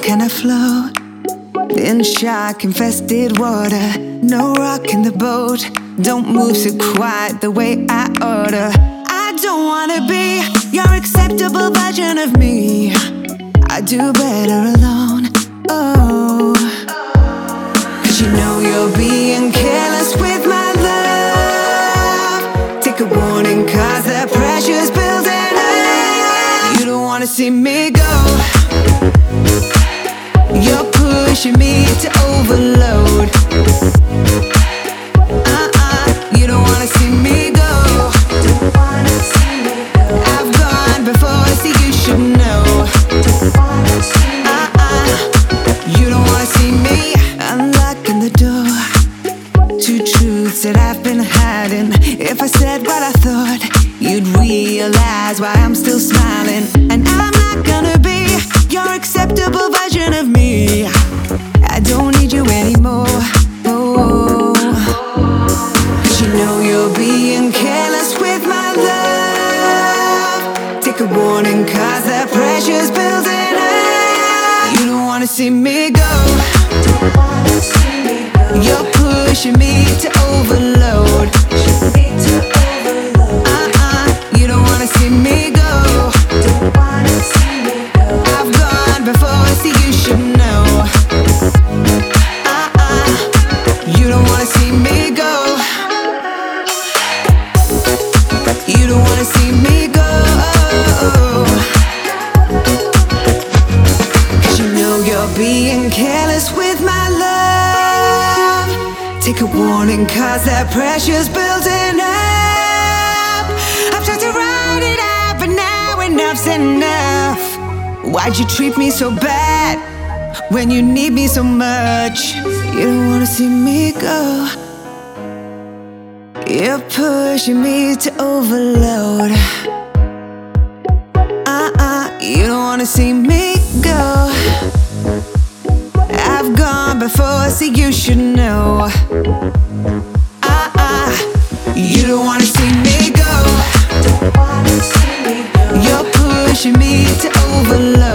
can I float? In shark infested water, no rock in the boat. Don't move so quiet the way I order. I don't wanna be your acceptable version of me. I do better alone. Oh, cause you know you're being careless with my love. Take a warning, cause the pressure's building up. You don't wanna see me go. You're pushing me to overload. Uh-uh, you don't wanna see me go. I've gone before, you should know. Uh-uh, you don't wanna see me unlocking the door. Truths that I've been hiding. If I said what I thought, you'd realize why I'm still smiling. You're pushing me to overload. Take a warning, cause that pressure's building up. I've tried to write it out, but now enough's enough. Why'd you treat me so bad when you need me so much? You don't wanna see me go. You're pushing me to overload. Uh uh, you don't wanna see me Before, so you should know. Uh uh, you don't wanna see me go. You're pushing me to overload.